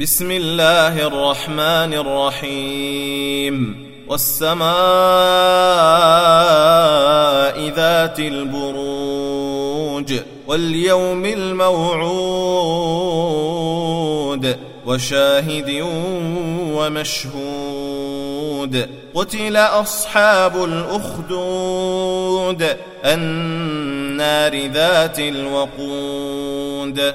بسم الله الرحمن الرحيم. والسماء ذات البروج واليوم الموعود وشاهد ومشهود. قتل أصحاب الأخدود النار ذات الوقود.